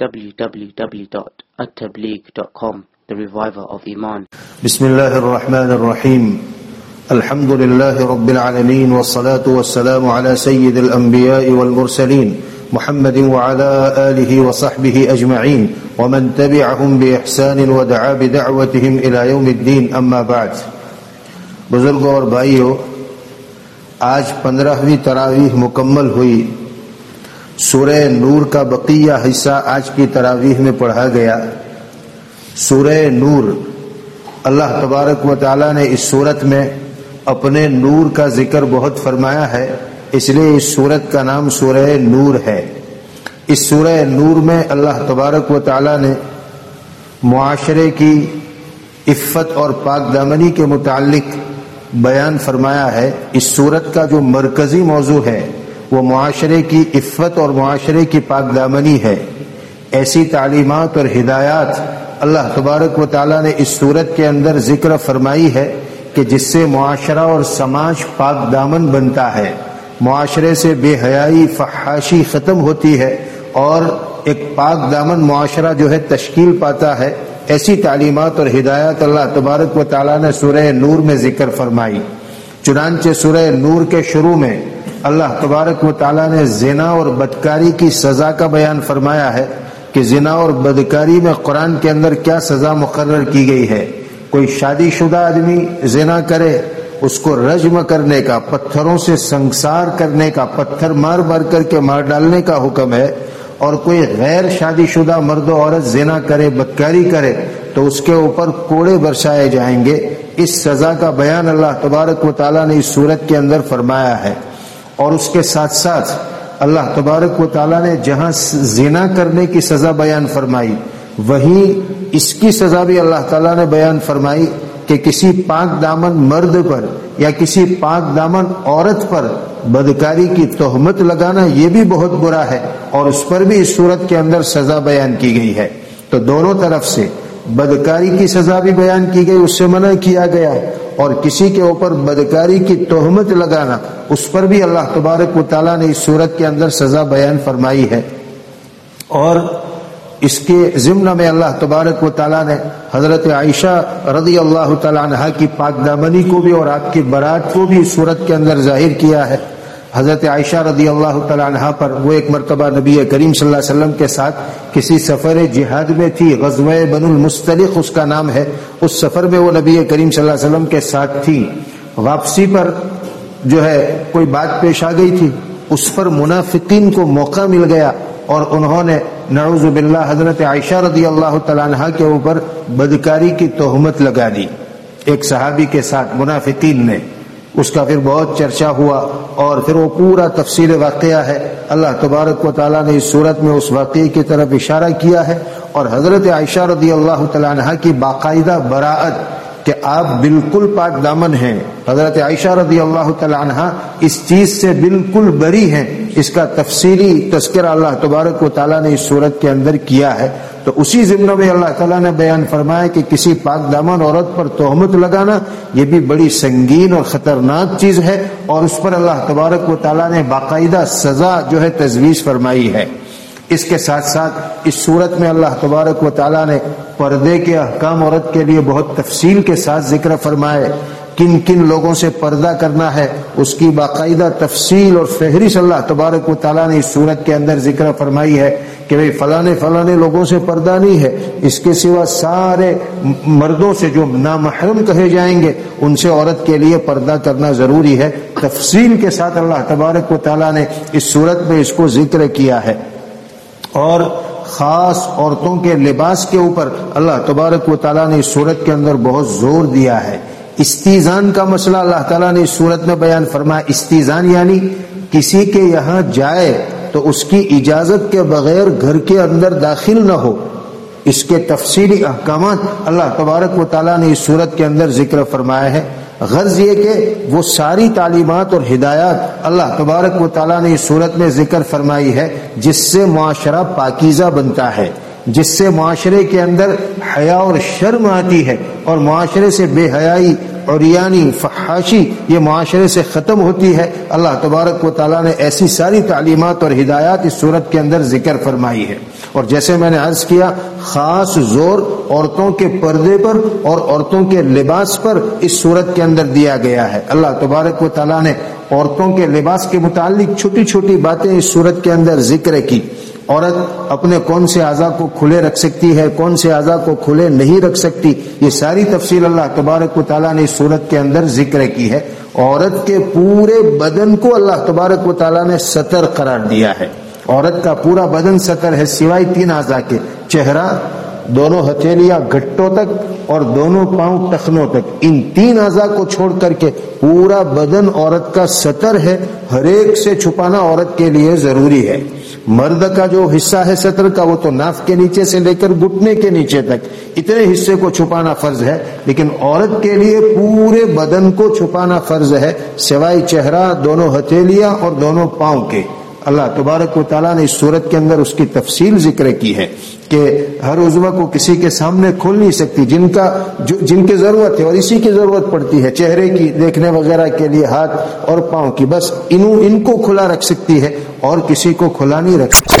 www.attableek.com The Reviver of Iman. بسم الله الرحمن الرحيم الحمد لله رب العالمين والصلاة والسلام على سيد الأنبياء والمرسلين محمد وعلى آله وصحبه أجمعين ومن تبعهم بإحسان ودعا بدعوتهم إلى يوم الدين أما بعد بزرگوں اور بھائیو آج پندرہویں تراویح مکمل ہوئی سورہ نور کا بقیہ حصہ آج کی تراویح میں پڑھا گیا۔ سورہ نور، اللہ تبارک و تعالی نے اس صورت میں اپنے نور کا ذکر بہت فرمایا ہے، اس لیے اس صورت کا نام سورہ نور ہے۔ اس سورہ نور میں اللہ تبارک و تعالی نے معاشرے کی عفت اور پاک دامنی کے متعلق بیان فرمایا ہے۔ اس صورت کا جو مرکزی موضوع ہے وہ معاشرے کی عفت اور معاشرے کی پاک دامنی ہے۔ ایسی تعلیمات اور ہدایات اللہ تبارک و تعالیٰ نے اس صورت کے اندر ذکر فرمائی ہے کہ جس سے معاشرہ اور سماج پاک دامن بنتا ہے۔ معاشرے سے بے حیائی، فحاشی ختم ہوتی ہے اور ایک پاک دامن معاشرہ جو ہے تشکیل پاتا ہے۔ ایسی تعلیمات اور ہدایات اللہ تبارک و تعالیٰ نے سورہ نور میں ذکر فرمائی۔ چنانچہ سورہ نور کے شروع میں اللہ تبارک و تعالیٰ نے زنا اور بدکاری کی سزا کا بیان فرمایا ہے کہ زنا اور بدکاری میں قرآن کے اندر کیا سزا مقرر کی گئی ہے؟ کوئی شادی شدہ آدمی زنا کرے، اس کو رجم کرنے کا، پتھروں سے سنسار کرنے کا، پتھر مار مار کر کے مار ڈالنے کا حکم ہے، اور کوئی غیر شادی شدہ مرد و عورت زنا کرے، بدکاری کرے، تو اس کے اوپر کوڑے برسائے جائیں گے۔ اس سزا کا بیان اللہ تبارک و تعالیٰ نے اس صورت کے اندر فرمایا ہے۔ اور اس کے ساتھ ساتھ اللہ تبارک و تعالیٰ نے جہاں زنا کرنے کی سزا بیان فرمائی وہیں اس کی سزا بھی اللہ تعالیٰ نے بیان فرمائی کہ کسی پاک دامن مرد پر یا کسی پاک دامن عورت پر بدکاری کی تہمت لگانا یہ بھی بہت برا ہے اور اس پر بھی اس صورت کے اندر سزا بیان کی گئی ہے۔ تو دونوں طرف سے بدکاری کی سزا بھی بیان کی گئی، اس سے منع کیا گیا اور کسی کے اوپر بدکاری کی تہمت لگانا اس پر بھی اللہ تبارک و تعالیٰ نے اس صورت کے اندر سزا بیان فرمائی ہے۔ اور اس کے ضمن میں اللہ تبارک و تعالیٰ نے حضرت عائشہ رضی اللہ تعالیٰ عنہ کی پاک دامنی کو بھی اور آپ کی برات کو بھی اس صورت کے اندر ظاہر کیا ہے۔ حضرت عائشہ رضی اللہ تعالیٰ عنہ پر وہ ایک مرتبہ نبی کریم صلی اللہ علیہ وسلم کے ساتھ کسی سفر جہاد میں تھی، غزوہ بن المستلق اس کا نام ہے۔ اس سفر میں وہ نبی کریم صلی اللہ علیہ وسلم کے ساتھ تھی۔ واپسی پر جو ہے کوئی بات پیش آ گئی تھی، اس پر منافقین کو موقع مل گیا اور انہوں نے نعوذ باللہ حضرت عائشہ رضی اللہ تعالیٰ عنہ کے اوپر بدکاری کی تہمت لگا دی۔ ایک صحابی کے ساتھ منافقین نے، اس کا پھر بہت چرچا ہوا اور پھر وہ پورا تفصیل واقعہ ہے۔ اللہ تبارک و تعالیٰ نے اس صورت میں اس واقعے کی طرف اشارہ کیا ہے اور حضرت عائشہ رضی اللہ تعالیٰ عنہ کی باقاعدہ براعت کہ آپ بالکل پاک دامن ہیں۔ حضرت عائشہ رضی اللہ تعالیٰ عنہ اس چیز سے بالکل بری ہیں۔ اس کا تفصیلی تذکرہ اللہ تبارک و تعالیٰ نے اس صورت کے اندر کیا ہے۔ تو اسی ضمن میں اللہ تعالیٰ نے بیان فرمایا کہ کسی پاک دامن عورت پر تہمت لگانا یہ بھی بڑی سنگین اور خطرناک چیز ہے اور اس پر اللہ تبارک و تعالیٰ نے باقاعدہ سزا جو ہے تجویز فرمائی ہے۔ اس کے ساتھ ساتھ اس صورت میں اللہ تبارک و تعالیٰ نے پردے کے احکام عورت کے لیے بہت تفصیل کے ساتھ ذکر فرمائے۔ کن کن لوگوں سے پردہ کرنا ہے، اس کی باقاعدہ تفصیل اور فہرست اللہ تبارک و تعالیٰ نے اس صورت کے اندر ذکر فرمائی ہے کہ بھئی فلانے فلانے لوگوں سے پردہ نہیں ہے۔ اس کے سوا سارے مردوں سے جو نامحرم کہے جائیں گے، ان سے عورت کے لیے پردہ کرنا ضروری ہے۔ تفصیل کے ساتھ اللہ تبارک و تعالیٰ نے اس صورت میں اس کو ذکر کیا ہے۔ اور خاص عورتوں کے لباس کے اوپر اللہ تبارک و تعالیٰ نے اس صورت کے اندر بہت زور دیا ہے۔ استیزان کا مسئلہ اللہ تعالیٰ نے اس صورت میں بیان فرمایا۔ استیزان یعنی کسی کے یہاں جائے تو اس کی اجازت کے بغیر گھر کے اندر داخل نہ ہو۔ اس کے تفصیلی احکامات اللہ تبارک و تعالیٰ نے اس صورت کے اندر ذکر فرمایا ہے۔ غرض یہ کہ وہ ساری تعلیمات اور ہدایات اللہ تبارک و تعالیٰ نے اس صورت میں ذکر فرمائی ہے، جس سے معاشرہ پاکیزہ بنتا ہے، جس سے معاشرے کے اندر حیا اور شرم آتی ہے اور معاشرے سے بے حیائی اور یعنی فحاشی یہ معاشرے سے ختم ہوتی ہے۔ اللہ تبارک و تعالیٰ نے ایسی ساری تعلیمات اور ہدایات اس صورت کے اندر ذکر فرمائی ہے۔ اور جیسے میں نے عرض کیا، خاص زور عورتوں کے پردے پر اور عورتوں کے لباس پر اس صورت کے اندر دیا گیا ہے۔ اللہ تبارک و تعالیٰ نے عورتوں کے لباس کے متعلق چھوٹی چھوٹی باتیں اس صورت کے اندر ذکر کی۔ عورت اپنے کون سے اعضا کو کھلے رکھ سکتی ہے، کون سے اعضا کو کھلے نہیں رکھ سکتی، یہ ساری تفصیل اللہ تبارک و تعالیٰ نے اس صورت کے اندر ذکر کی ہے۔ عورت کے پورے بدن کو اللہ تبارک و تعالیٰ نے سطر قرار دیا ہے۔ عورت کا پورا بدن سطر ہے سوائے تین اعضا کے۔ چہرہ، دونوں ہتھیلیاں گھٹوں تک اور دونوں پاؤں ٹخنوں تک۔ ان تین اعضا کو چھوڑ کر کے پورا بدن عورت کا سطر ہے۔ ہر ایک سے چھپانا عورت کے لیے ضروری ہے۔ مرد کا جو حصہ ہے سطر کا، وہ تو ناف کے نیچے سے لے کر گٹنے کے نیچے تک۔ اتنے حصے کو چھپانا فرض ہے۔ لیکن عورت کے لیے پورے بدن کو چھپانا فرض ہے، سوائے چہرہ، دونوں ہتھیلیاں اور دونوں پاؤں کے۔ اللہ تبارک و تعالیٰ نے اس صورت کے اندر اس کی تفصیل ذکر کی ہے کہ ہر عضو کو کسی کے سامنے کھول نہیں سکتی، جن کا جن کی ضرورت ہے اور اسی کی ضرورت پڑتی ہے، چہرے کی، دیکھنے وغیرہ کے لیے ہاتھ اور پاؤں کی، بس انہوں، ان کو کھلا رکھ سکتی ہے اور کسی کو کھلا نہیں رکھ سکتی۔